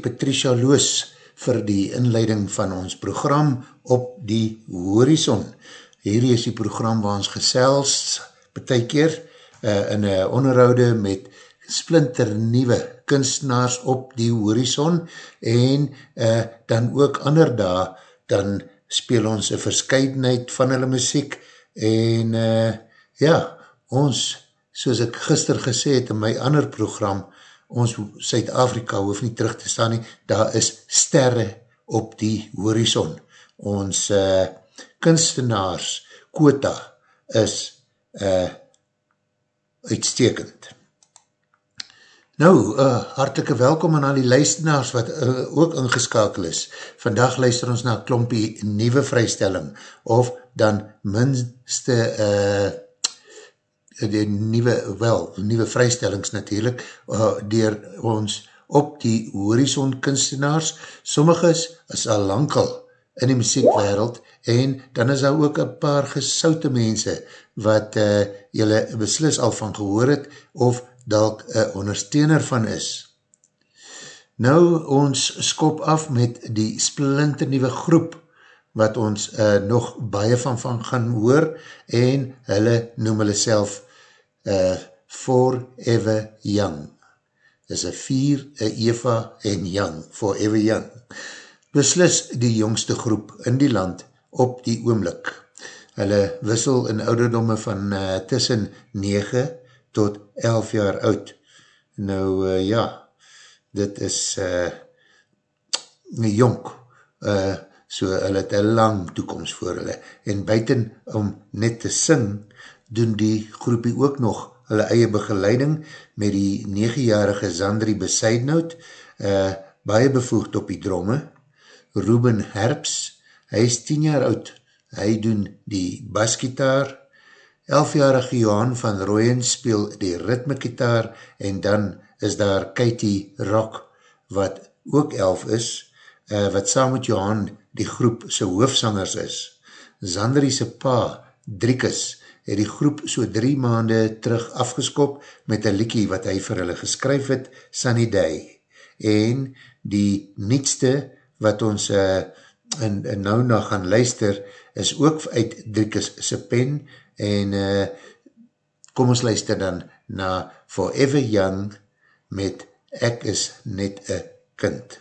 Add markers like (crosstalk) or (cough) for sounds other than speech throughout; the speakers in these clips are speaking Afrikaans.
Patricia Loos vir die inleiding van ons program op die horizon. Hierdie is die program waar ons gesels, betek keer uh, in een onderhoude met splinter nieuwe kunstenaars op die horizon en uh, dan ook ander daar, dan speel ons een verscheidenheid van hulle muziek en uh, ja, ons, soos ek gister gesê het in my ander program, ons Suid-Afrika hoef nie terug te staan nie, daar is sterre op die horizon. Ons uh, kunstenaars quota is uh, uitstekend. Nou, uh, hartelike welkom aan al die luisteraars wat uh, ook ingeskakel is. Vandag luister ons na klompie nieuwe vrystelling, of dan minste uh, die nieuwe, wel, nieuwe vrystellings natuurlijk, uh, dier ons op die horizon kunstenaars. Sommiges is al lang al in die muziekwereld, en dan is daar ook een paar gesoute mense, wat uh, jylle beslis al van gehoor het, of dalk een ondersteuner van is. Nou, ons skop af met die splinternieuwe groep, wat ons uh, nog baie van van gaan hoor, en hulle noem hulle self uh, Forever Young. Is een vier, een Eva en Young, Forever Young. Beslis die jongste groep in die land op die oomlik. Hulle wissel in ouderdomme van uh, tussen 9 tot 11 jaar oud. Nou uh, ja, dit is uh, jonk, uh, so hulle het een lang toekomst voor hulle. En buiten om net te sing, doen die groepie ook nog hulle eie begeleiding met die 9-jarige Zandri Besaidnout, uh, baie bevoegd op die dromme. Ruben Herbs, hy is 10 jaar oud, hy doen die basgitaar, 11-jarige Johan van Rooyen speel die ritmekitaar en dan is daar Katie Rock wat ook 11 is, uh, wat saam met Johan die groep sy hoofsangers is. Zandri sy pa, Driekus, het die groep so drie maande terug afgeskop met een liekie wat hy vir hulle geskryf het, Sunny Day. En die nietste wat ons uh, in, in nou na gaan luister, is ook uit Driekus sy pen, en uh, kom ons luister dan na Forever Young met Ek is net een kind.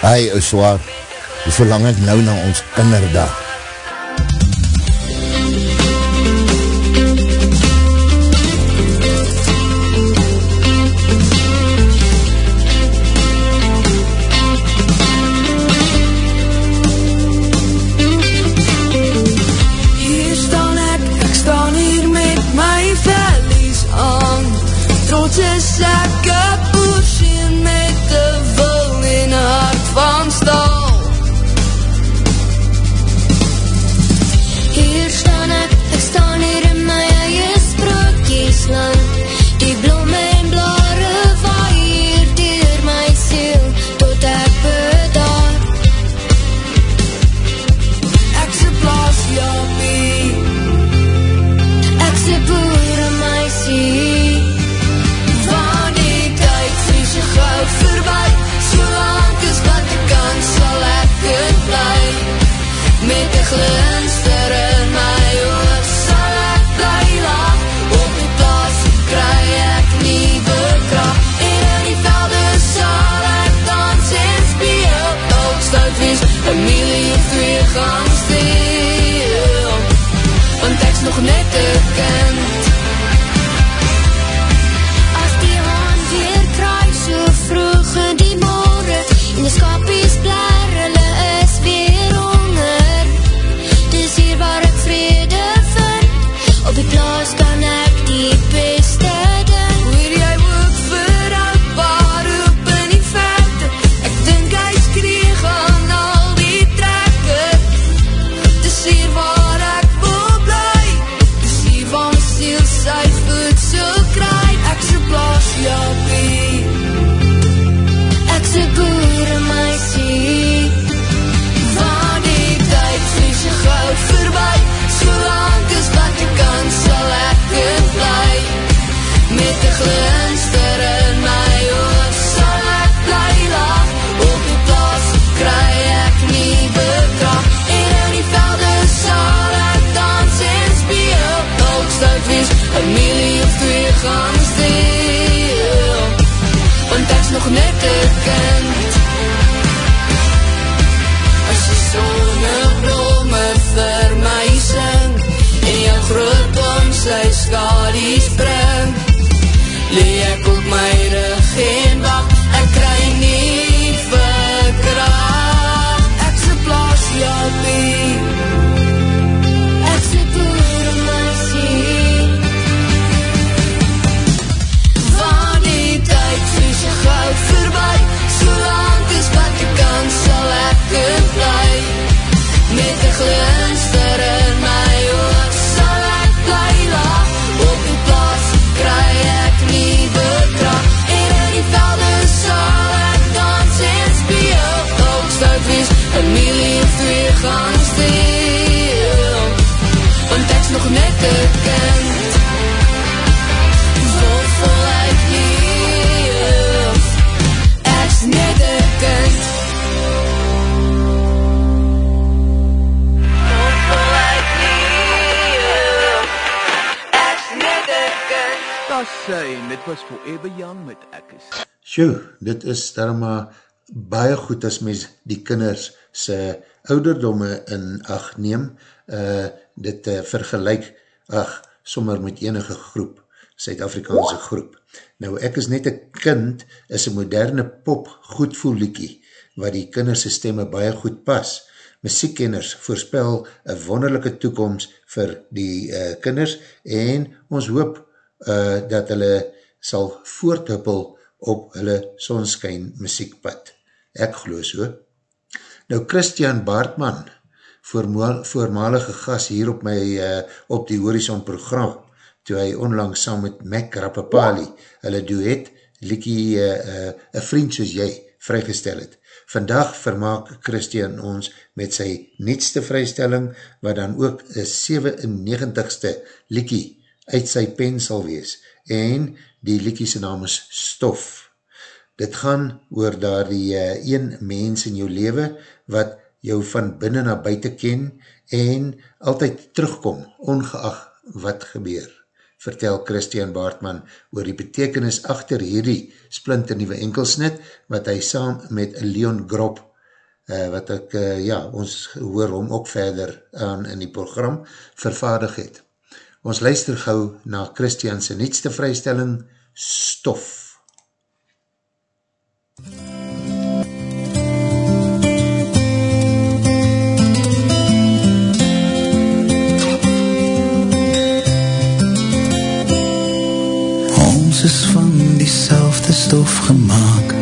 Hy, ou zwaar, hoe verlang ek nou na ons kinderdag? Wees, een milie of twee gaan steel. Want ek's nog net een kind. Vol voluit leef Ek's net een kind. Vol voluit leef Ek's net een kind. Das sy, en dit was Forever Young met Ek is. Sjoe, dit is daar maar baie goed as mens die kinders sy ouderdomme in acht neem, uh, dit uh, vergelijk, ach, sommer met enige groep, Suid-Afrikaanse groep. Nou, ek is net een kind, is een moderne pop goedvoeliekie, wat die kinderse stemme baie goed pas. Muziekkenners voorspel een wonderlijke toekomst vir die uh, kinders en ons hoop uh, dat hulle sal voorthuppel op hulle sonskyn muziekpad. Ek geloof so. Nou Christian voormaal, voormalige gas hier op my uh, op die Horizon program, toe hy onlangs saam met Mac Rappapali, hulle duet, Likie, uh, uh, een vriend soos jy, vrygestel het. Vandag vermaak Christian ons met sy nietste vrystelling, wat dan ook een 97ste Likie uit sy pen sal wees, en die Likie sy naam is Stof. Dit gaan oor daar die uh, een mens in jou leven, wat jou van binnen na buiten ken, en altyd terugkom, ongeacht wat gebeur vertel Christian Baartman oor die betekenis achter hierdie splinternieuwe enkelsnit, wat hy saam met Leon Grop, uh, wat ek, uh, ja, ons hoor hom ook verder aan in die program, vervaardig het. Ons luister gauw na Christian sy nietste vrystelling, Stof. Ons is van diezelfde stof gemaakt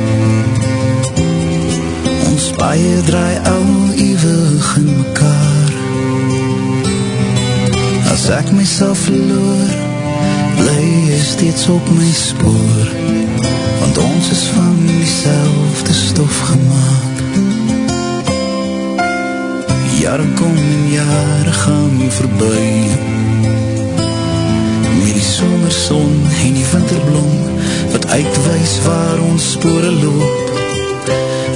Ons baie draai al ewig in mekaar. As ek myself verloor Bly jy steeds op my spoor. Want ons is van diezelfde stof gemaakt Jare kom en jare gaan voorbij met die somerson en die winterblom wat uitwijs waar ons spore loop.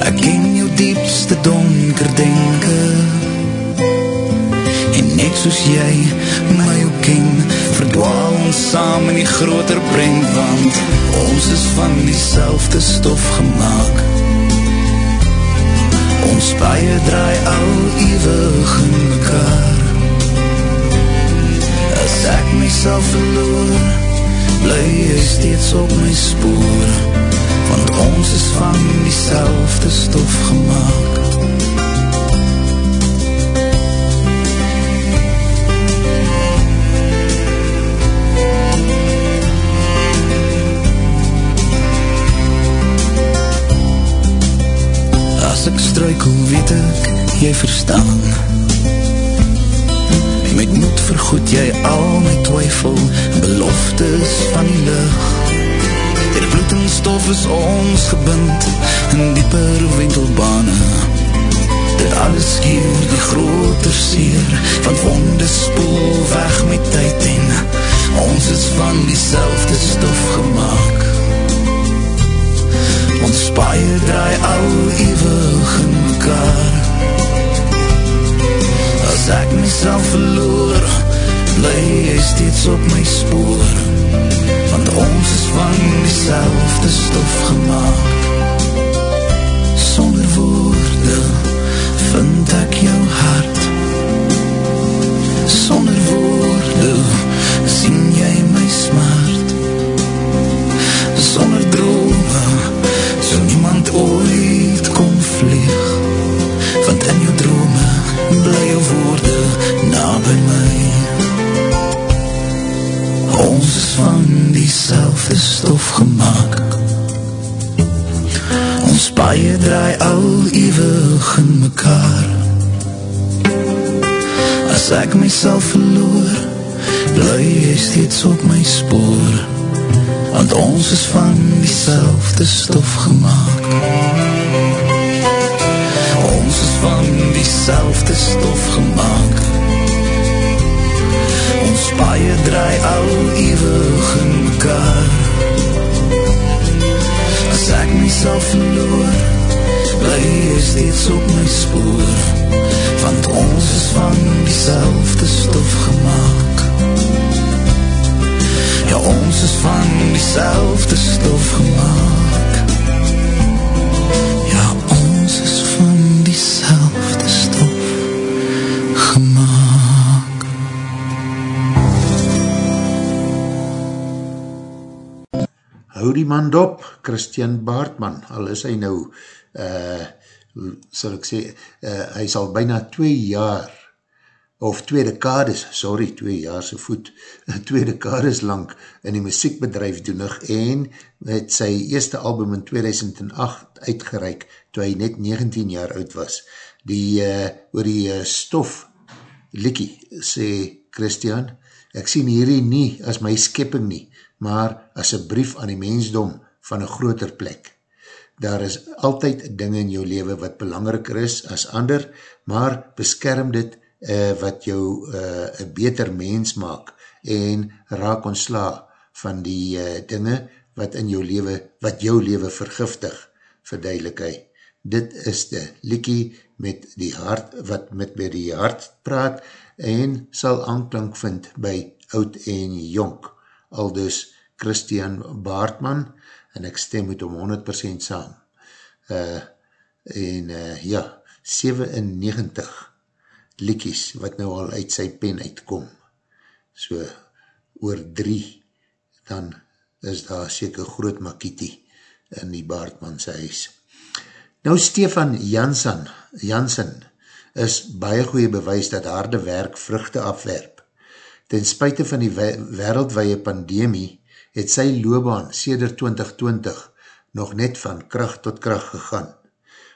Ek ken jou diepste donker denke. En net soos jy my ook ken verdwaal ons saam in die groter breng want ons is van die stof gemaakt ons paie draai al ewig in mekaar as ek myself verloor, bly jy steeds op my spoor, want ons is van die stof gemaakt. Ek, jy verstaan, Met moed vergoed jy al my twyfel Beloftes van die lucht Ter bloed en stof is ons gebind In dieper wentelbane. Dit alles hier die groter seer Want wonde spoel weg met tyd en Ons is van die stof gemaakt Ons paie draai al ewig in mekaar. As ek myself verloor, bly jy steeds op my spoor, want Ons is van diezelfde stof gemaakt Sonder woorde vind ek jou hart. Sonder woorde sien jy my smart niemand ooit kom vlieg Want in jou drome bly jou woorde na by my. Ons is van diezelfde stof gemaakt Ons paie draai al ewig in mekaar. As ek myself verloor Bly jy steeds op my spoor Want ons is van diezelfde stof gemaakt. Ons is van diezelfde stof gemaakt. Ons paie draai al ewig in mekaar. As ek myself verloor Bly jy steeds op my spoor. Want ons is van diezelfde stof gemaakt Ja, ons is van diezelfde stof gemaakt. Ja, ons is van diezelfde stof gemaakt. Hou die man dop, Christian Baartman, al is hy nou, uh, hoe sal ek sê, uh, hy sal bijna twee jaar, of twee dekades, sorry, twee jaar se voet, (laughs) twee dekades lang in die muziekbedrijf doenig en het sy eerste album in 2008 uitgereik, toe hy net 19 jaar oud was. Die, uh, oor die uh, stof, Likkie, sê Christian, ek sien hierdie nie as my skepping nie, maar as een brief aan die mensdom van een groter plek. Daar is altyd dinge in jou leven wat belangriker is as ander, maar beskerm dit uh, wat jou uh, een beter mens maak en raak ontsla van die uh, dinge wat in jou leven, wat jou leven vergiftig, verduidelik hy. Dit is de liekie met die hart, wat met by die hart praat en sal aanklank vind by oud en jonk. Aldus Christian Baartman en ek stem met om 100% saam. Uh, en uh, ja, 97 liekies wat nou al uit sy pen uitkom. So, oor drie, dan is daar seker groot makietie in die Baartman sy huis. Nou Stefan Janssen, Janssen is baie goeie bewys dat harde werk vruchte afwerp. Ten spuite van die wereldwee pandemie het sy loobaan seder 2020 nog net van kracht tot kracht gegaan.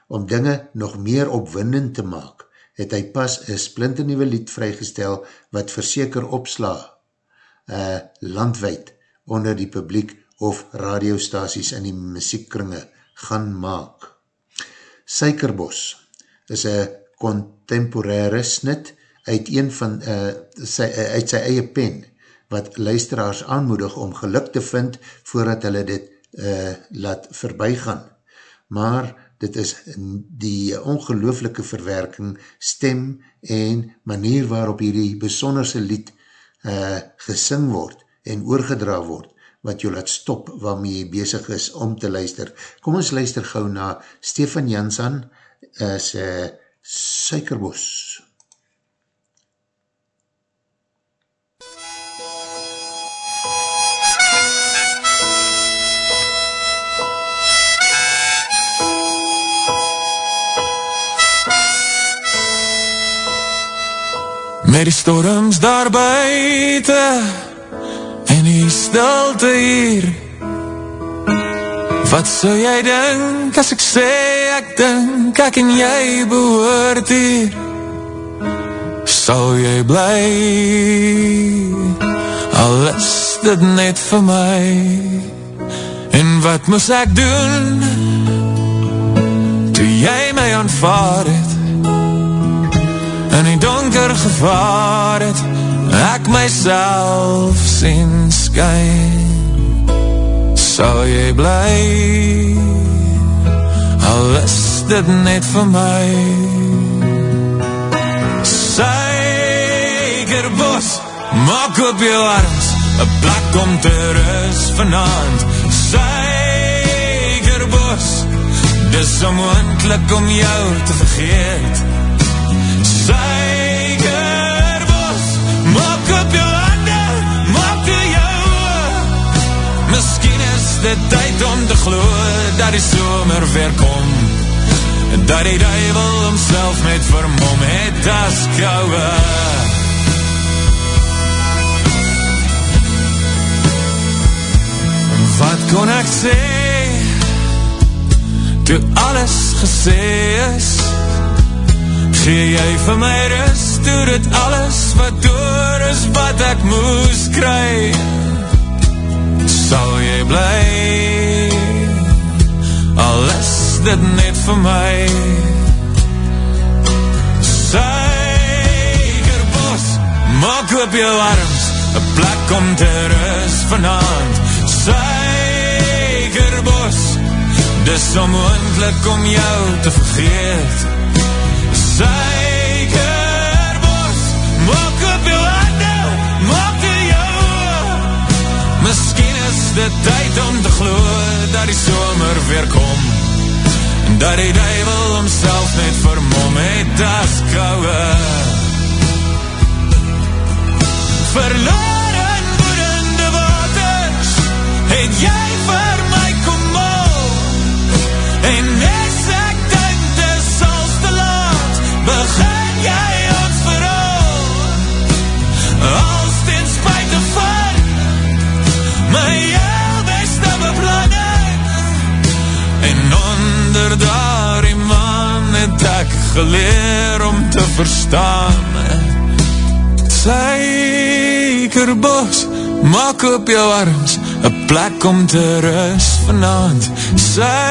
Om dinge nog meer opwindend te maak, het hy pas een splinternieuwe lied vrygestel wat verseker opsla uh, landwijd onder die publiek of radiostaties in die muziekkringe gaan maak. Suikerbos is een contemporaire snit uit, een van, uh, sy, uh, uit sy eie pen, wat luisteraars aanmoedig om geluk te vind voordat hulle dit uh, laat voorbijgaan. Maar dit is die ongelooflike verwerking, stem en manier waarop hierdie besonderse lied uh, gesing word en oorgedra word, wat jou laat stop waarmee jy bezig is om te luister. Kom ons luister gauw na Stefan Jansan as uh, Suikerbos. Met die storms daar buiten En die stilte hier. Wat sou jy denk as ek sê Ek denk ek en jy behoort hier? Sal jy bly Al is dit net vir my En wat moes ek doen? Toe jy my aanvaard het donker gevaar het, ek myself sien skyn. Sal jy bly, al is dit net vir my. Suikerbos, maak op jou arms, Een plek om te rus vanavond Suikerbos Dis onmoendlik om jou te vergeet Suikerbos Maak op jou hande Maak toe jou Misschien is dit tyd om te glo Dat die somer weer kom Dat die duivel homself met vermom het as kouwe Wat kon ek sê Toe alles gesê is Gee jy vir my rust Toe dit alles wat door is Wat ek moes kry Sal jy bly Al is dit net vir my Suikerbos Maak op jou arms Een plek om te rust vanavond. Suikerbos Dis onmoendlik om jou te vergeet Suikerbos Maak op jou hande Maak toe jou Misschien is dit tyd om te glo Dat die somer weer kom Dat die duivel homself net vermom het as kouwe. Verloor geleer om te verstaan. Suikerbos, maak op jou arms Een plek om te rust vanavond. Suikerbos,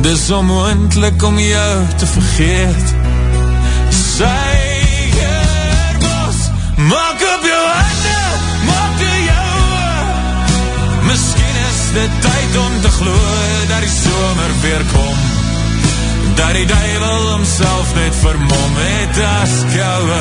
dis onmoendlik om jou te vergeet. Suikerbos, maak op jou hande, maak toe jou Misschien is dit tyd om te glo dat die somer weer kom Dat die duivel homself net vermom het as kouwe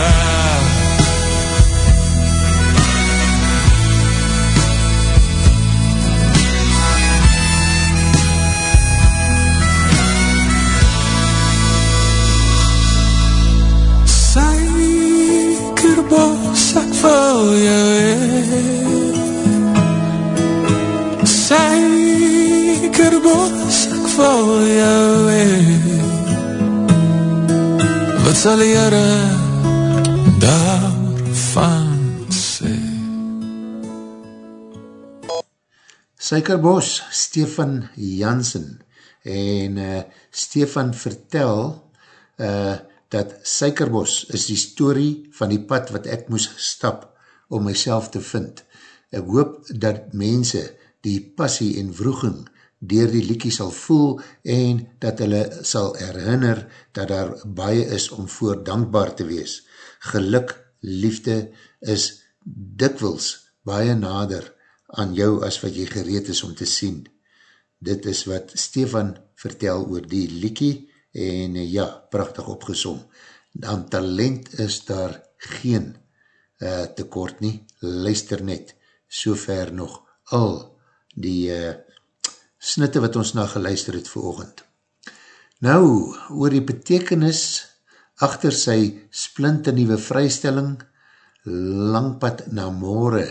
Suikerbos, ek wil jou heen Suikerbos, ek wil jou heen Wat sal die Heere daarvan sê? Suikerbos, Stefan Jansen en uh, Stefan vertel uh, dat Suikerbos is die story van die pad wat ek moes stap om myself te vind. Ek hoop dat mense die passie en vroeging dier die liekie sal voel en dat hulle sal herinner dat daar baie is om voor dankbaar te wees. Geluk, liefde is dikwils baie nader aan jou as wat jy gereed is om te sien. Dit is wat Stefan vertel oor die liekie en ja, prachtig opgesom. Aan talent is daar geen uh, tekort nie, luister net, so ver nog al die uh, snitte wat ons na geluister het vir oogend. Nou, oor die betekenis achter sy splinte nieuwe vrystelling, langpad na more,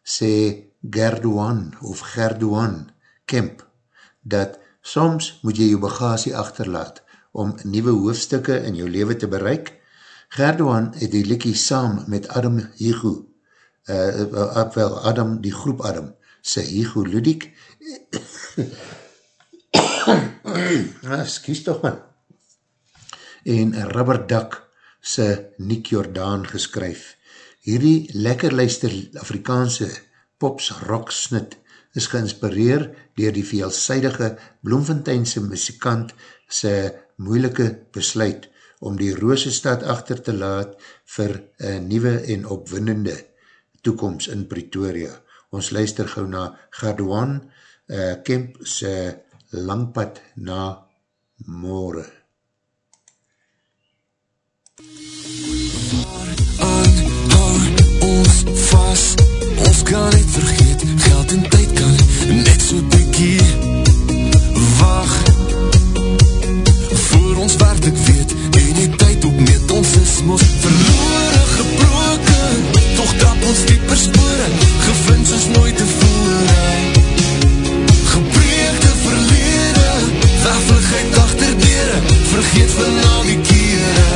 sê Gerdoan of Gerdoan Kemp, dat soms moet jy jou bagasie achterlaat om nieuwe hoofdstukke in jou leven te bereik. Gerdoan het die likkie saam met Adam Higo, uh, wel Adam, die groep Adam, sy Higo Ludik, (coughs) excuse toch man, en Rubberdak sy Nick Jordaan geskryf. Hierdie lekker luister Afrikaanse pops rock snit is geinspireer dier die veelzijdige Bloemfonteinse muzikant sy moeilike besluit om die Roosestad achter te laat vir een nieuwe en opwindende toekomst in Pretoria. Ons luister gauw na Gardouan uh, Kemp se langpad na Moore. Aan haar ons vast, ons kan het vergeet, geld en tyd kan net so bykie wacht. Voor ons werd ek weet, en die tyd opmeet, ons is mos verloore gebroken, toch dap ons dieper spore, gevind soos nooit tevore. Waffeligheid achter dere Vergeet van al die kere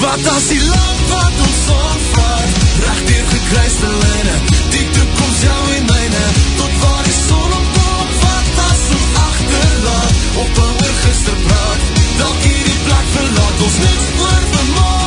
Wat as die land wat ons omvaart Recht hier gekruiste lijne Die toekomst jou en myne Tot waar die son opkom Wat as ons achterlaat Op een oorgister praat Dalk hier die plek verlaat Ons niks voor vanmorgen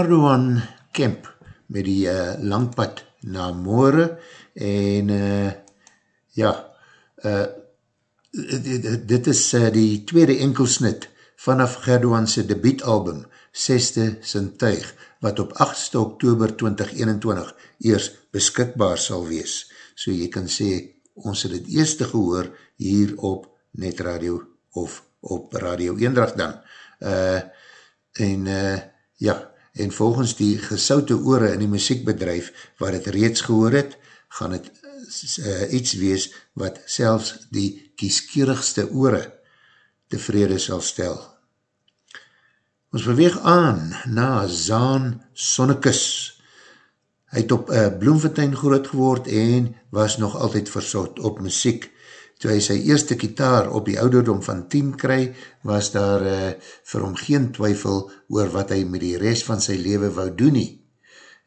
Gardoan Kemp met die uh, langpad na Moore en uh, ja, uh, dit, dit is uh, die tweede enkelsnit vanaf Gerdoanse debietalbum Seste Sintuig wat op 8 oktober 2021 eers beskikbaar sal wees. So jy kan sê, ons het het eerste gehoor hier op Net Radio of op Radio Eendracht dan. Uh, en uh, ja, en volgens die gesoute oore in die muziekbedrijf wat het reeds gehoor het, gaan het uh, iets wees wat selfs die kieskierigste oore tevrede sal stel. Ons beweeg aan na Zaan Sonnekus. Hy het op uh, Bloemfontein groot geword en was nog altyd versot op muziek. Toe hy sy eerste kitaar op die ouderdom van 10 kry, was daar uh, vir hom geen twyfel oor wat hy met die rest van sy leven wou doen nie.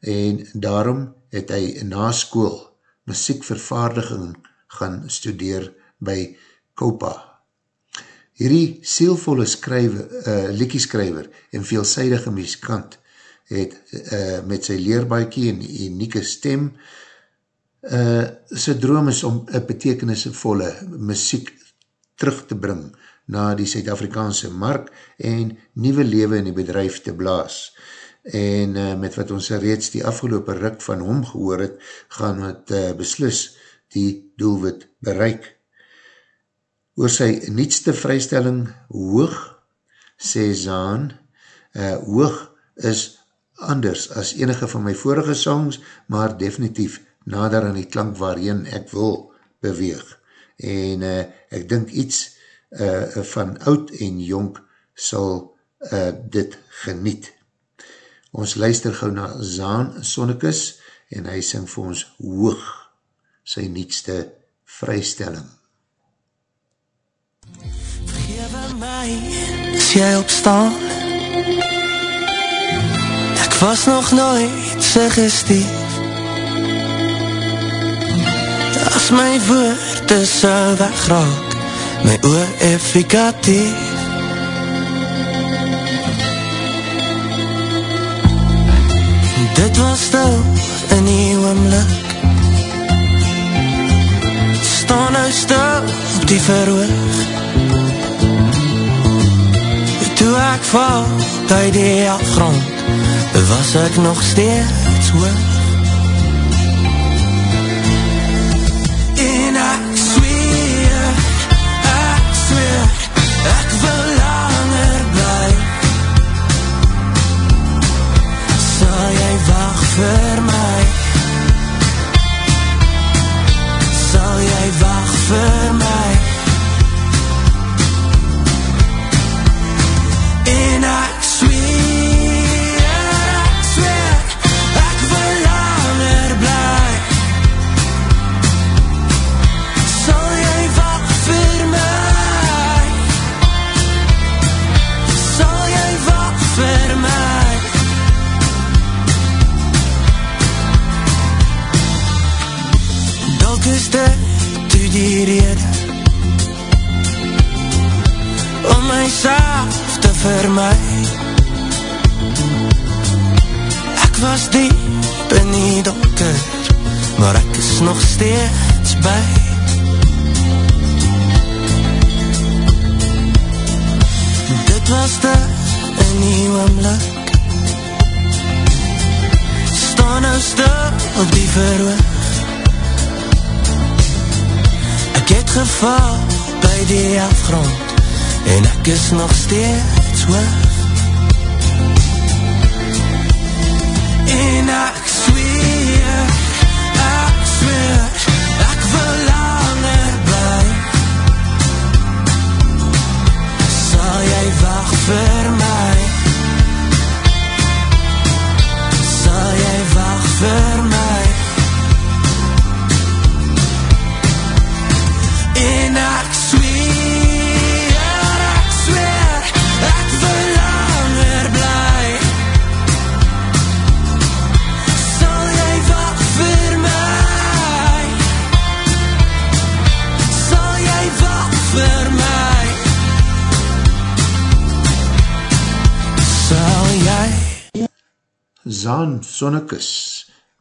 En daarom het hy na school muziekvervaardiging gaan studeer by Kopa. Hierdie sielvolle skryver, uh, liekieskryver en veelzijdige muzikant het uh, met sy leerbaakie en unieke stem uh, sy droom is om een betekenisvolle muziek terug te bring na die Suid-Afrikaanse mark en nieuwe lewe in die bedrijf te blaas. En uh, met wat ons reeds die afgelopen ruk van hom gehoor het, gaan het uh, beslis die doelwit bereik. Oor sy nietste vrystelling hoog, sê Zaan, uh, hoog is anders as enige van my vorige songs, maar definitief nader aan die klank waarin ek wil beweeg. En uh, ek dink iets uh, van oud en jonk sal uh, dit geniet. Ons luister gauw na Zaan Sonnekus en hy sing vir ons hoog sy nietste vrystelling. Vergewe my as jy opstaan Ek was nog nooit suggestief As my woorde sal wegraak My oor effikatief Dit was stil in die oomlik. Staan nou stil op die verhoog. Toe ek val by die afgrond Was ek nog steeds hoog vir my Sal jy wacht vir Dit toe die rede Om myself te vermy. Ek was diep in die donker Maar ek is nog steeds by. Dit was dit in die oomlik Staan nou stil op die verhoog Ek het geval by die afgrond En ek is nog steeds hoog En ek zweer, ek zweer Ek wil langer bly. Sal jy wacht vir my? Sal jy wacht vir my Zaan Sonnekus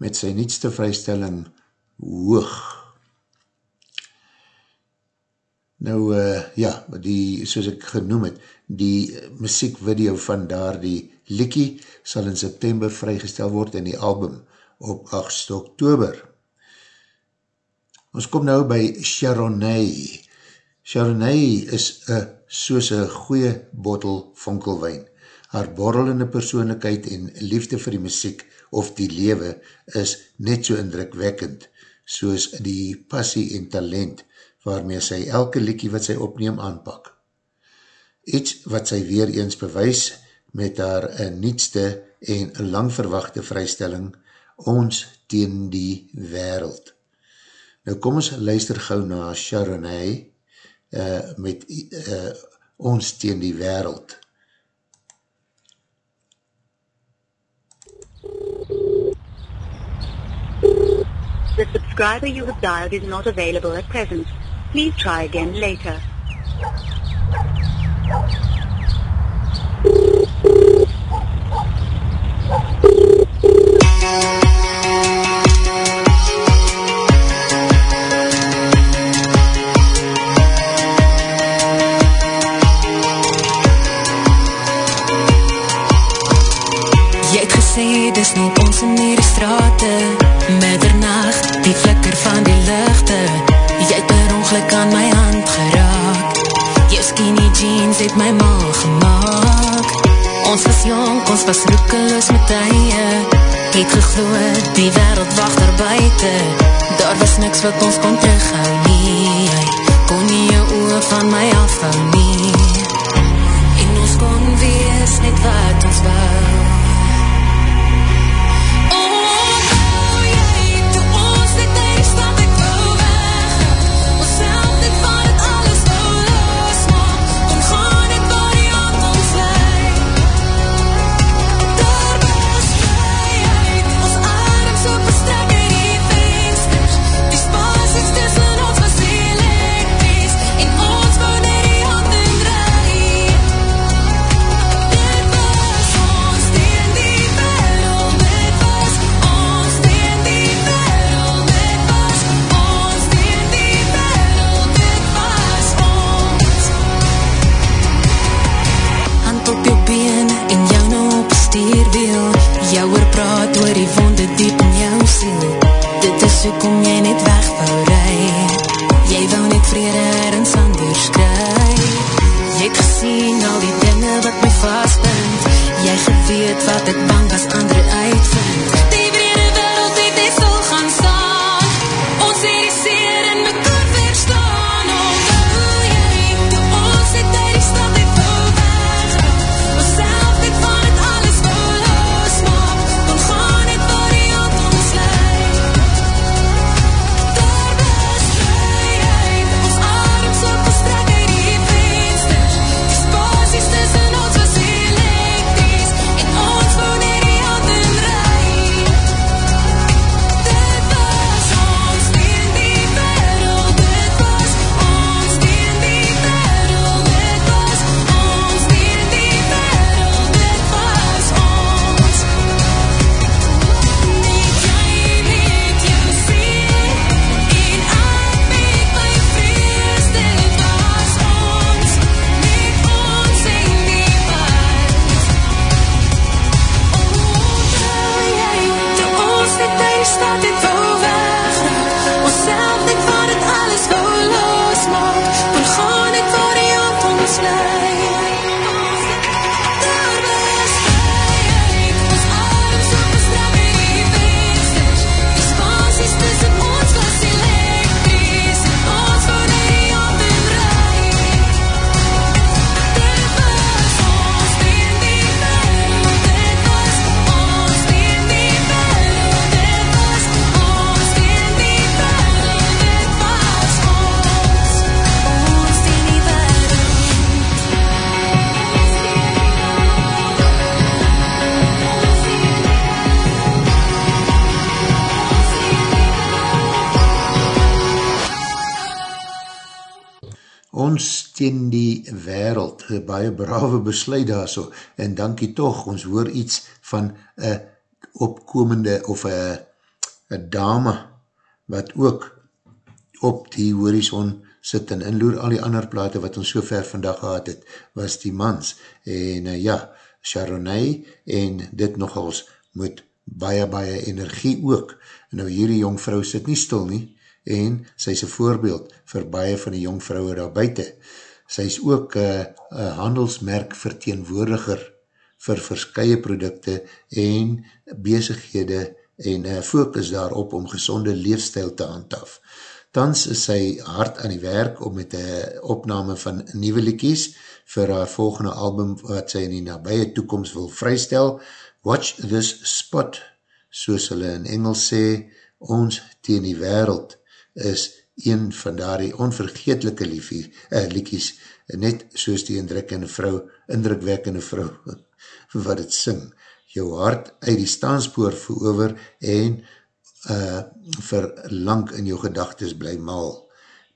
met sy nietste vrystelling Hoog. Nou, uh, ja, die, soos ek genoem het, die muziekvideo van daar die Likkie sal in September vrygestel word in die album op 8 oktober. Ons kom nou by Chardonnay. Chardonnay is a, soos een goeie bottel vonkelwijn. Haar borrelende persoonlijkheid en liefde vir die muziek of die lewe is net so indrukwekkend soos die passie en talent waarmee sy elke liekie wat sy opneem aanpak. Iets wat sy weer eens bewys met haar nietste en lang verwachte vrystelling Ons teen die wereld. Nou kom ons luister gauw na Sharonai uh, met uh, Ons teen die wereld. Subscriber you have dialed is not available at present. Please try again later. Jeans het my mal gemaakt. Ons was jong, ons was roekeloos met tye. Het gegloed, die wereld wacht daar buiten. Daar was niks wat ons kon terughou nie. Kon nie jou oor van my afhou nie teen die wereld, een baie brave besluit daar so, en dankie toch, ons hoor iets van een opkomende of een dame, wat ook op die horizon sit en inloer al die ander plate wat ons so ver vandag gehad het, was die mans. En uh, ja, Sharonay en dit nogals moet baie, baie energie ook. Nou hierdie jong vrou sit nie stil nie, en sy is een voorbeeld vir baie van die jong vrouwe daar buiten. Sy is ook uh, een handelsmerk verteenwoordiger vir verskye producte en bezighede en uh, focus daarop om gezonde leefstijl te handhaf. Tans is sy hard aan die werk om met een opname van nieuwe liekies vir haar volgende album wat sy in die nabije toekomst wil vrystel. Watch this spot, soos hulle in Engels sê, ons teen die wereld is een van daar die onvergeetlike liefie, uh, liekies, net soos die indrukkende vrou, indrukwekkende vrou, (laughs) wat het sing, jou hart uit die staanspoor verover en uh, vir lang in jou gedagtes bly maal.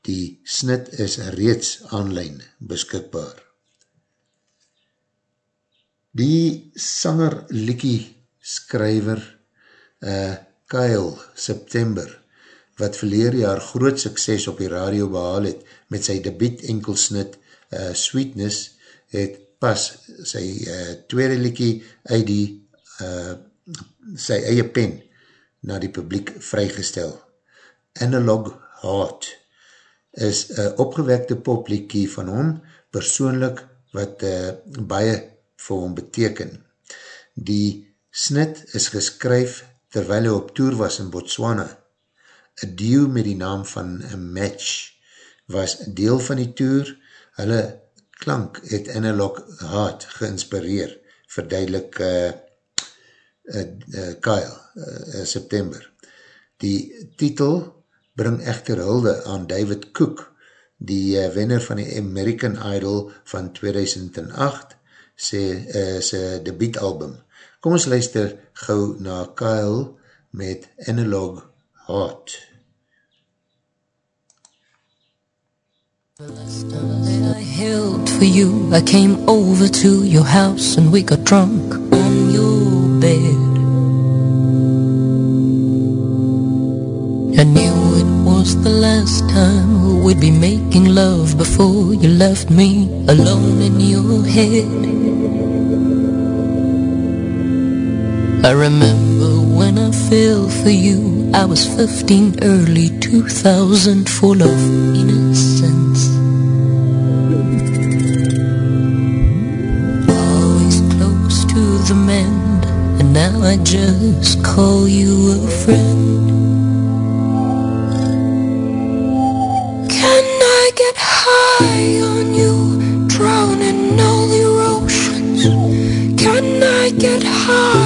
Die snit is reeds online beskikbaar. Die sanger Likkie skryver uh, Kyle September wat verleer jaar groot sukses op die radio behaal het met sy debiet enkelsnit uh, Sweetness het pas sy uh, tweede Likkie uit die uh, sy eie pen na die publiek vrygestel. Analog Heart is een opgewekte popliekie van hom, persoonlik wat uh, baie vir hom beteken. Die snit is geskryf terwyl hy op toer was in Botswana. Een duo met die naam van Match was deel van die toer. Hulle klank het Analog Heart geinspireer, verduidelik uh, uh, uh, Kyle uh, September. Die titel bring echter hulde aan David Cook, die uh, wenner van die American Idol van 2008, sy, uh, sy debietalbum. Kom ons luister gauw na Kyle met Analog Heart. I held for you I came over to your house and we got drunk on your bed. I knew it was the last time we'd be making love before you left me alone in your head. I remember when I fell for you. I was 15, early 2000, full of innocence. Always close to the mend, and now I just call you a friend. Can I get high on you, drown in all your oceans? Can I get high?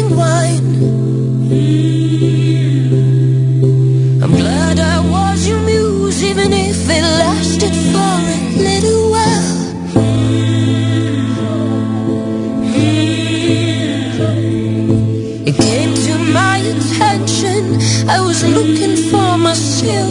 you.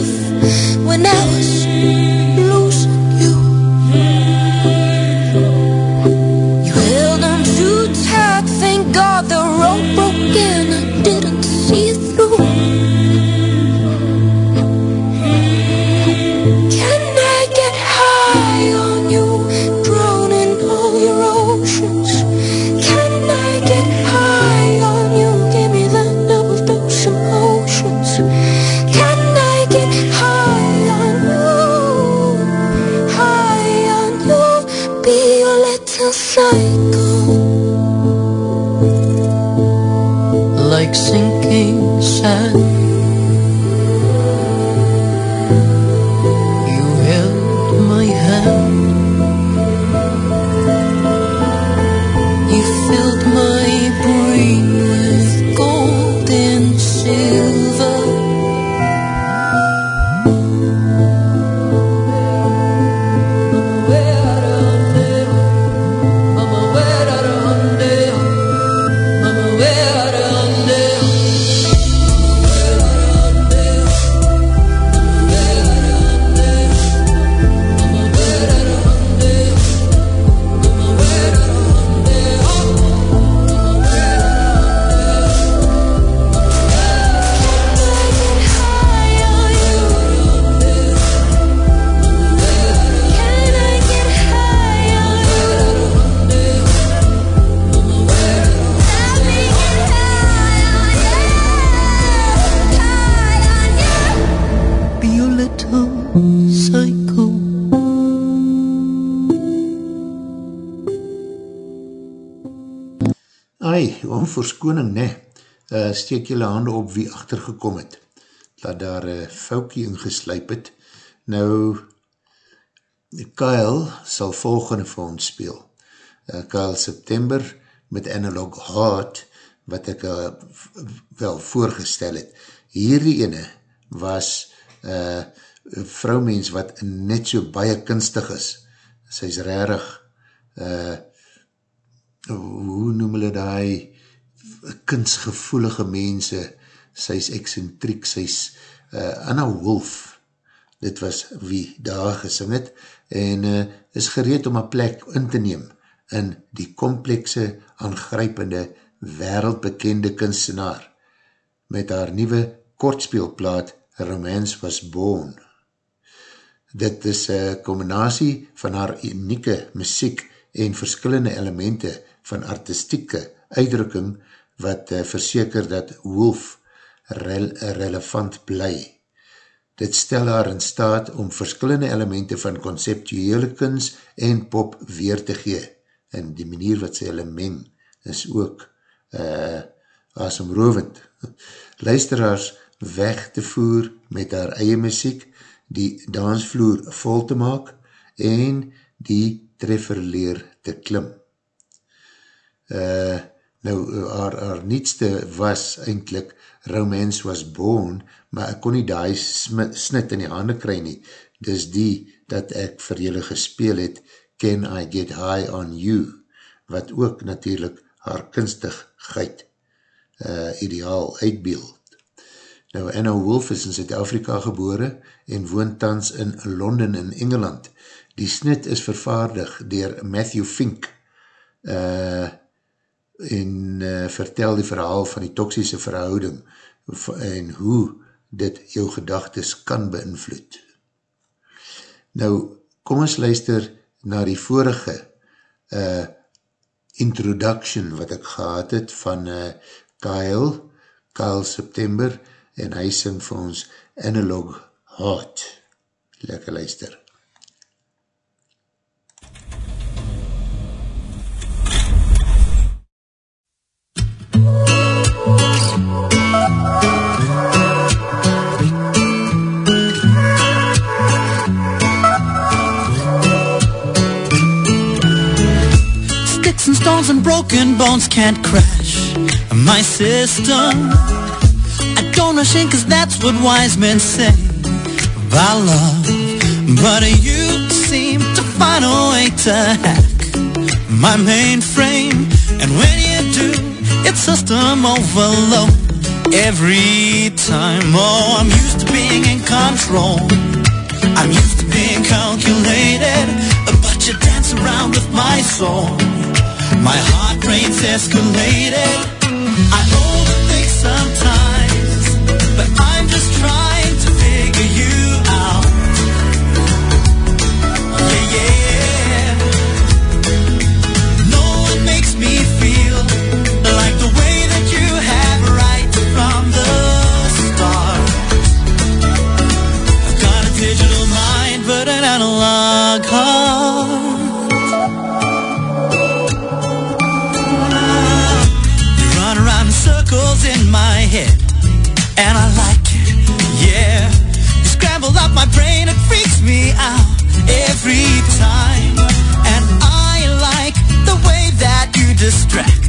Om verskoning, ne, uh, steek jylle hande op wie achtergekom het, dat daar een foutje ingesluip het. Nou, Kyle sal volgende vir ons speel. Uh, Kyle September met Analog Heart, wat ek uh, wel voorgestel het. Hierdie ene was uh, een vrouwmens wat net so baie kunstig is. Sy is rarig uh, hoe noem hulle die kunstgevoelige mense, sy is excentriek, sy is uh, Anna Wolf, dit was wie daar gesing het, en uh, is gereed om een plek in te neem in die komplekse, aangrypende, wereldbekende kunstenaar, met haar nieuwe kortspeelplaat Romance Was Born. Dit is een combinatie van haar unieke muziek en verskillende elemente van artistieke uitdrukking wat uh, verseker dat Wolf rel relevant bly. Dit stel haar in staat om verskillende elemente van conceptuele kunst en pop weer te gee. En die manier wat sy hulle meng is ook uh, asomrovend. (laughs) Luisteraars weg te voer met haar eie muziek, die dansvloer vol te maak en die trefferleer te klim. Uh, nou, haar, haar nietste was eindelijk Romance Was Born, maar ek kon nie die snit in die handen kry nie. Dis die dat ek vir julle gespeel het, Can I Get High On You, wat ook natuurlijk haar kunstigheid uh, ideaal uitbeeld. Nou, Anna Wolf is in Zuid-Afrika gebore en woont tans in Londen in Engeland. Die snit is vervaardig dier Matthew Fink uh, en uh, vertel die verhaal van die toksische verhouding en hoe dit jou gedagtes kan beïnvloed. Nou, kom ons luister na die vorige uh, introduction wat ek gehad het van uh, Kyle, Kyle September, en hy sing vir ons Analog Heart. Lekker luister. Broken bones can't crash my system. I don't rush in cause that's what wise men say about love. But you seem to find a way to hack my mainframe. And when you do, it's system overload every time. Oh, I'm used to being in control. I'm used to being calculated, but you dance around with my soul. My heart rate's escalated. I overthink sometimes, circles in my head, and I like it, yeah. You scramble up my brain, it freaks me out every time. And I like the way that you distract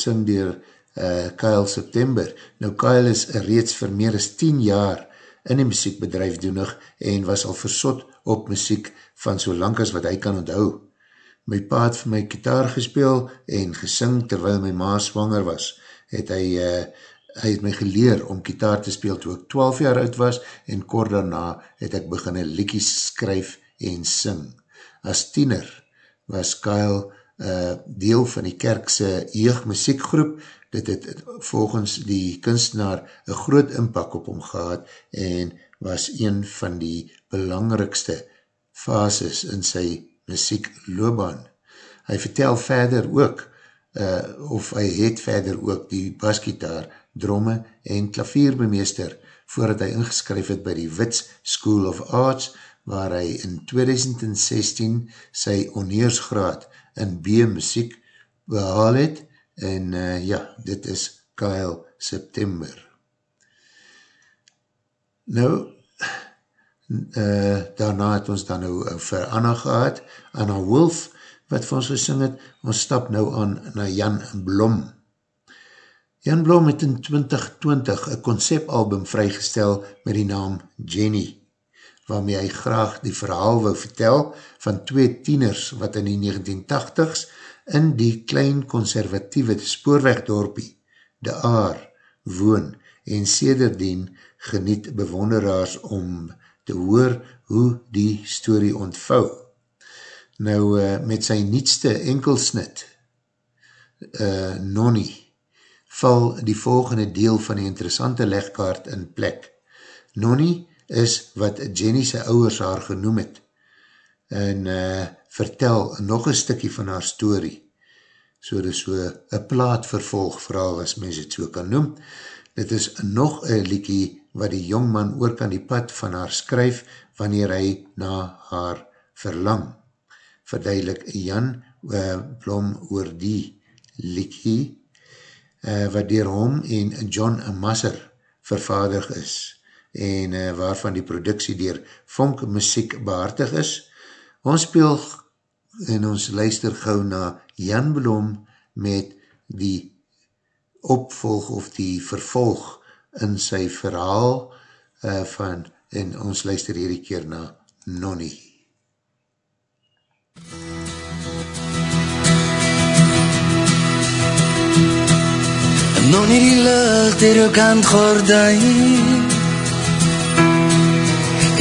gesing dier uh, Kyle September. Nou Kyle is reeds vir meer as 10 jaar in die muziekbedrijf doenig en was al versot op muziek van so lang as wat hy kan onthou. My pa het vir my kitaar gespeel en gesing terwyl my ma swanger was. Het hy, uh, hy het my geleer om kitaar te speel toe ek 12 jaar oud was en kort daarna het ek begin liekies skryf en sing. As tiener was Kyle uh, deel van die kerkse jeugmuziekgroep. Dit het volgens die kunstenaar een groot inpak op hom gehad en was een van die belangrikste fases in sy muziekloobaan. Hy vertel verder ook, uh, of hy het verder ook die basgitaar, dromme en klavierbemeester voordat hy ingeskryf het by die Wits School of Arts, waar hy in 2016 sy oneersgraad in B-muziek behaal het, en uh, ja, dit is Kyle September. Nou, uh, daarna het ons dan nou uh, vir Anna gehad, Anna Wolf, wat vir ons gesing het, ons stap nou aan na Jan Blom. Jan Blom het in 2020 een conceptalbum vrygestel met die naam Jenny, waarmee hy graag die verhaal wou vertel van twee tieners wat in die 1980s in die klein conservatieve spoorwegdorpie, de Aar, woon en sederdien geniet bewonderaars om te hoor hoe die story ontvou. Nou, uh, met sy nietste enkelsnit, uh, Nonnie, val die volgende deel van die interessante legkaart in plek. Nonnie is wat Jenny sy ouwers haar genoem het en uh, vertel nog een stikkie van haar story. So dit is so een plaat vervolg verhaal as mens het so kan noem. Dit is nog een liekie wat die jongman oor kan die pad van haar skryf wanneer hy na haar verlang. Verduidelik Jan uh, Blom oor die liekie uh, wat dier hom en John Masser vervaardig is en uh, waarvan die productie dier vonk muziek behartig is. Ons speel en ons luister gauw na Jan Blom met die opvolg of die vervolg in sy verhaal uh, van, en ons luister hierdie keer na Nonnie. Nonnie die lucht dier jou kant gordijn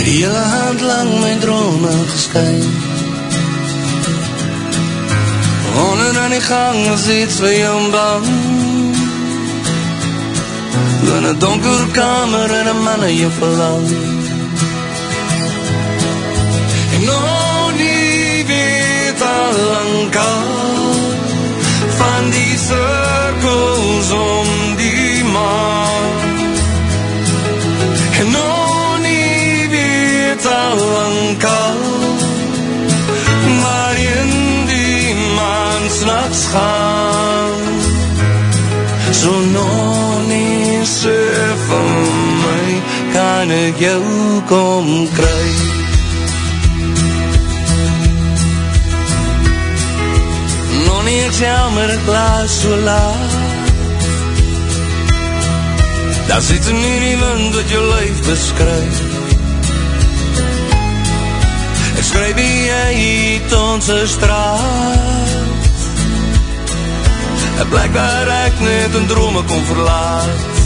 Die hele hand lang my drome geskyn. Onder aan die gang was iets vir jou bang. In een donker kamer en een man in jou verlang. En nog nie weet al lang Van die cirkels om die maan lang al Waarin die maan s'nachts gaan. So nog nie sê van my Kan ek jou kom kry. Nog nie ek jammer ek laat so laat. Daar sit in die wind wat jou lijf beskryf Ek skryf wie jy het onze straat. Een plek waar ek net in drome kon verlaat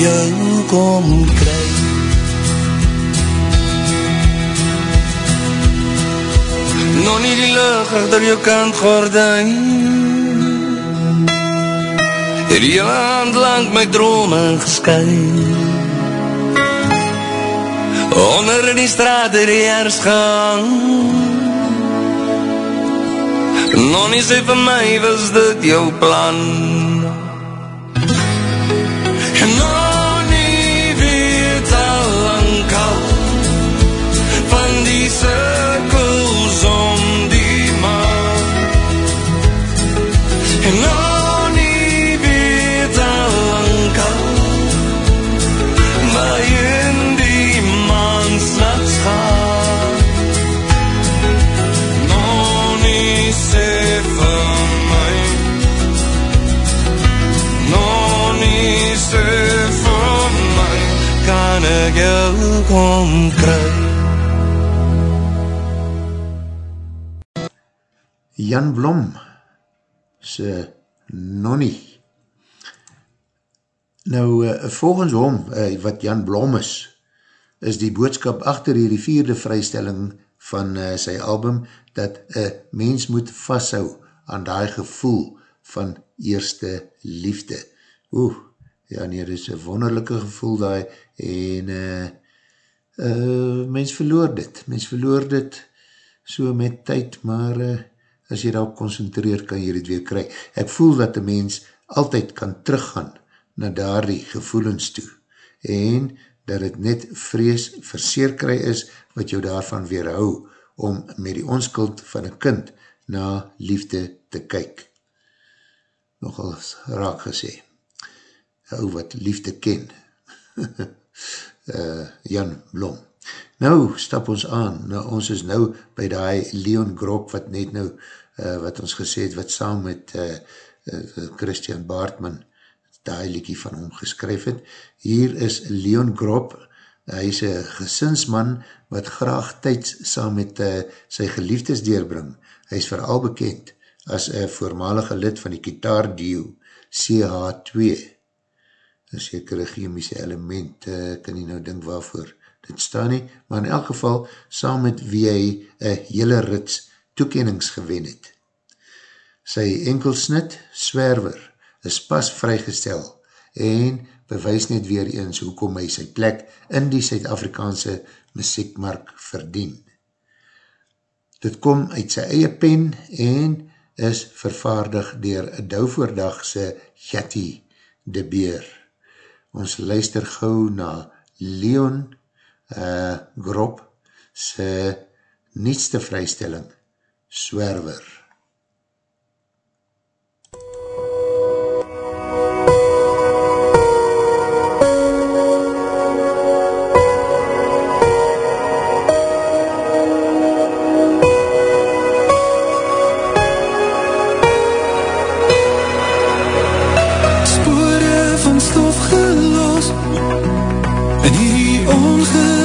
jou kom kry. Nog nie die lucht achter jou kant gordijn Het die hand lang my drome geskyn Onder in die straat het die hers gehang Nog nie sê vir my was dit jou plan kom kry Jan Blom se nonnie. Nou, uh, volgens hom, uh, wat Jan Blom is, is die boodskap achter die vierde vrystelling van uh, sy album, dat uh, mens moet vasthou aan die gevoel van eerste liefde. Oeh, ja nee, dit is een wonderlijke gevoel daar, en uh, uh, mens verloor dit, mens verloor dit so met tyd, maar uh, as jy daarop concentreer, kan jy dit weer kry. Ek voel dat die mens altyd kan teruggaan na daar die gevoelens toe. En dat het net vrees verseerkry is wat jou daarvan weerhou om met die onskuld van een kind na liefde te kyk. Nogal raak gesê. Ou wat liefde ken. uh, (laughs) Jan Blom. Nou stap ons aan, nou, ons is nou by die Leon Grok wat net nou, uh, wat ons gesê het, wat saam met uh, uh, Christian Baartman die liekie van hom geskryf het. Hier is Leon Grop, hy is een gesinsman wat graag tyd saam met uh, sy geliefdes deurbring. Hy is vooral bekend as een voormalige lid van die kitaar duo CH2. Een sekere chemische element, uh, kan jy nou dink waarvoor dit staan nie, maar in elk geval saam met wie hy een hele rits toekennings gewen het. Sy enkelsnit, Swerver, is pas vrygestel en bewys net weer eens hoekom hy sy plek in die Suid-Afrikaanse muziekmark verdien. Dit kom uit sy eie pen en is vervaardig dier Douvoordagse Jetty de Beer. Ons luister gauw na Leon uh, Grop sy nietste vrystelling, Swerver. sê dis net genade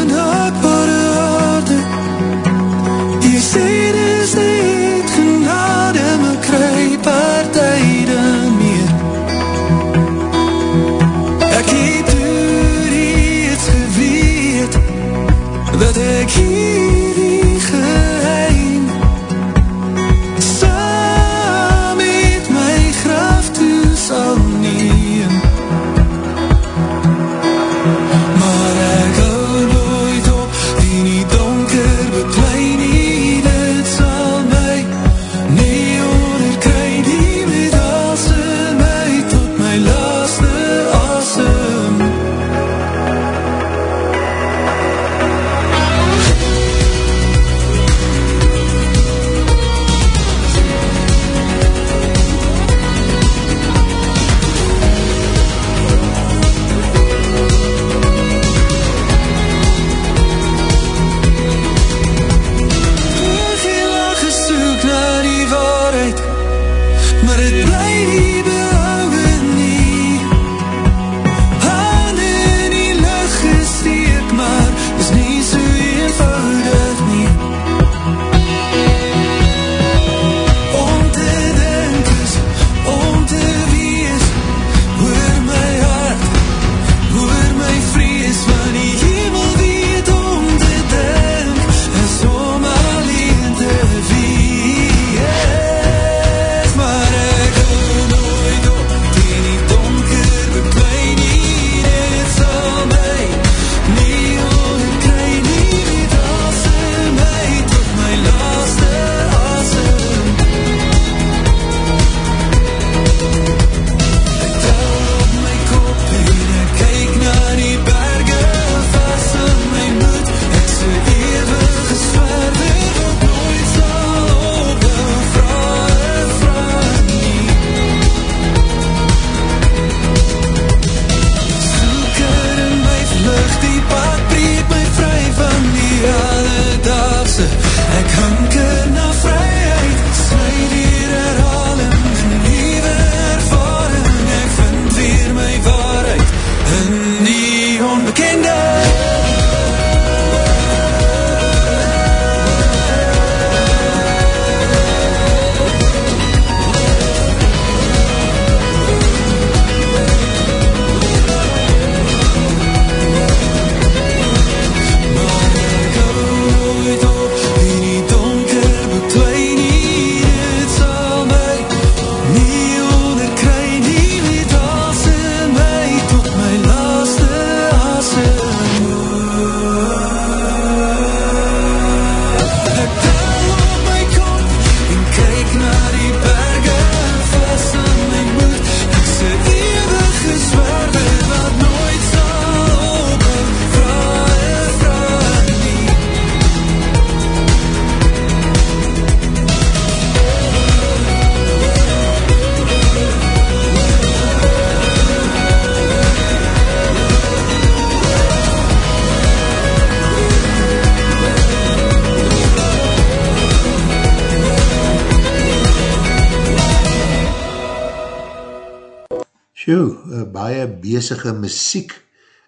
bezige muziek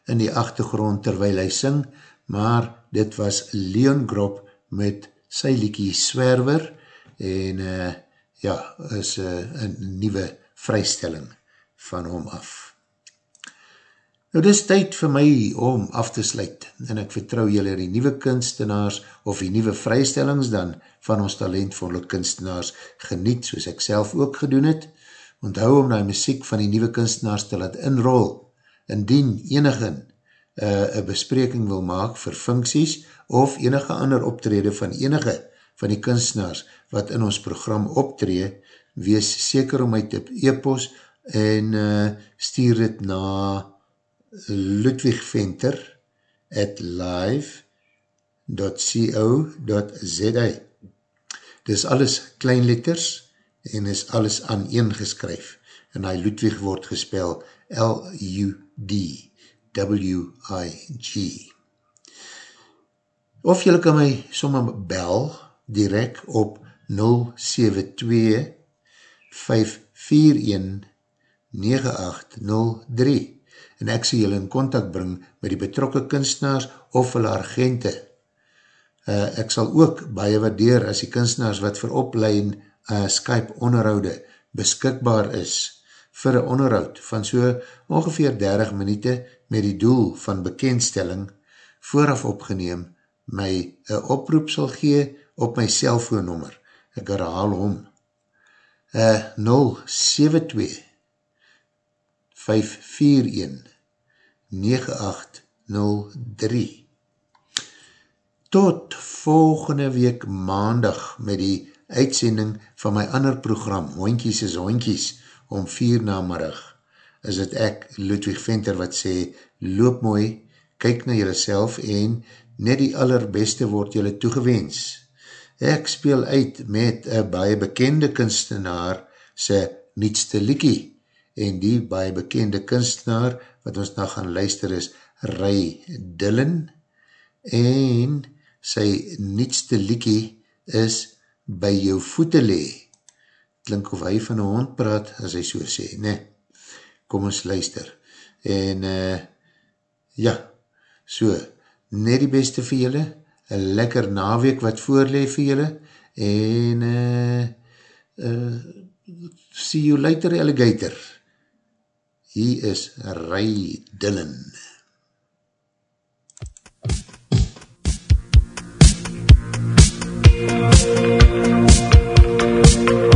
in die achtergrond terwijl hy sing, maar dit was Leon Grob met sy liekie Swerwer en uh, ja, is uh, een nieuwe vrystelling van hom af. Nou, dit is tyd vir my om af te sluit en ek vertrouw julle die nieuwe kunstenaars of die nieuwe vrystellings dan van ons talentvolle kunstenaars geniet, soos ek self ook gedoen het. Onthou om die muziek van die nieuwe kunstenaars te laat inrol. Indien enige uh, bespreking wil maak vir funksies of enige ander optrede van enige van die kunstenaars wat in ons program optree, wees seker om my te e-post en uh, stuur het na Ludwig Venter at live.co.za Dis alles kleinletters en is alles aan een geskryf. En hy Ludwig word gespel L-U-D-W-I-G Of jylle kan my somme bel direct op 072 541 9803 en ek sê julle in contact bring met die betrokke kunstenaars of hulle agente. Uh, ek sal ook baie waardeer as die kunstenaars wat vir oplein uh, Skype onderhoude beskikbaar is vir een onderhoud van so ongeveer 30 minuute met die doel van bekendstelling vooraf opgeneem my een oproep sal gee op my cellfoonnummer. Ek herhaal hom. Uh, 072 541 9803 Tot volgende week maandag met die uitsending van my ander program, Hoinkies is Hoinkies, om vier namerig, is het ek, Ludwig Venter, wat sê, loop mooi, kyk na jylle self en net die allerbeste word jylle toegewens. Ek speel uit met een baie bekende kunstenaar, sy nietste liekie, en die baie bekende kunstenaar, wat ons nou gaan luister is Ray Dillon en sy nietste liekie is by jou voete lee. Klink of hy van een hond praat as hy so sê, ne? Kom ons luister. En uh, ja, so, net die beste vir julle, een lekker naweek wat voorlee vir julle en uh, uh, see you later alligator. Hier is Ray Dillon. Hier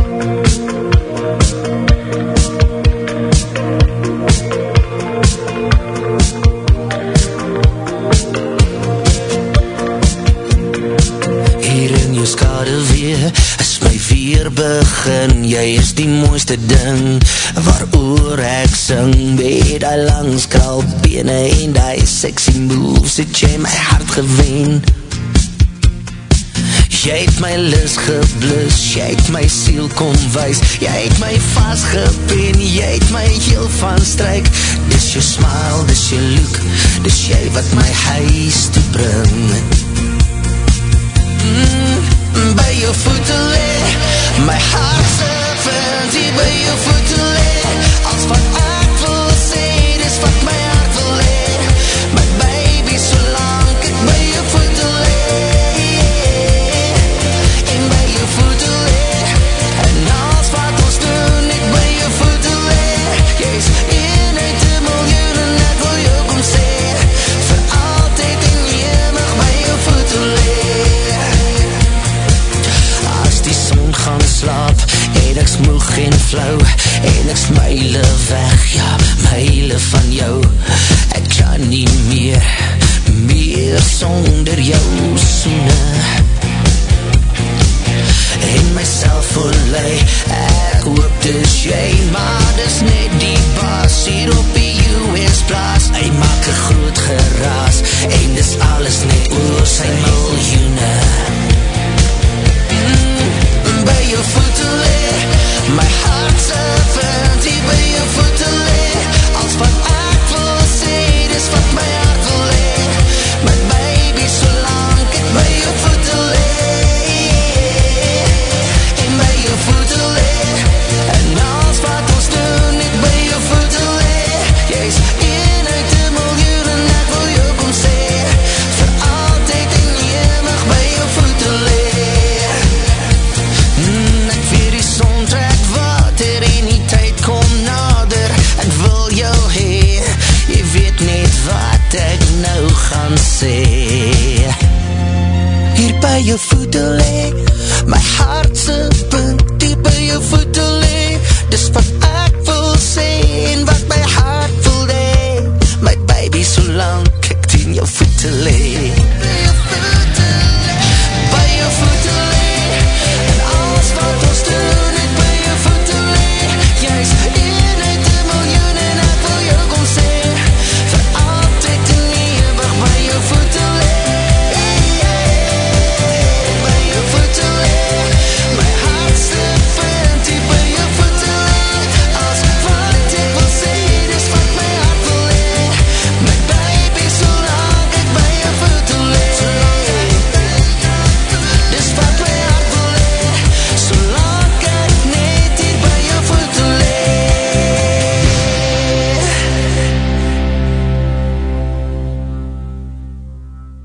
in jou skade weer weer begin. Jy is die mooiste ding. Waar oor ek sing Met die langskraal bene En die sexy moves. Het jy my hart gewen? Jy het my lis geblus. Jy het my siel kom wees Jy het my vastgepen Jy het my heel van strijk Dis jou smile, dis jou look. Dis jy wat my huis te bring. Mm by jou voete lee My hart se hier by jou voete lee Als wat ek wil sê, dis wat my en flauw En ek smile weg, ja, myle van jou. Ek kan nie meer, meer sonder jou soene. En myself verlei, ek hoop dis jy Maar dis net die baas hier op die US plaas Hy maak een groot geraas En dis alles net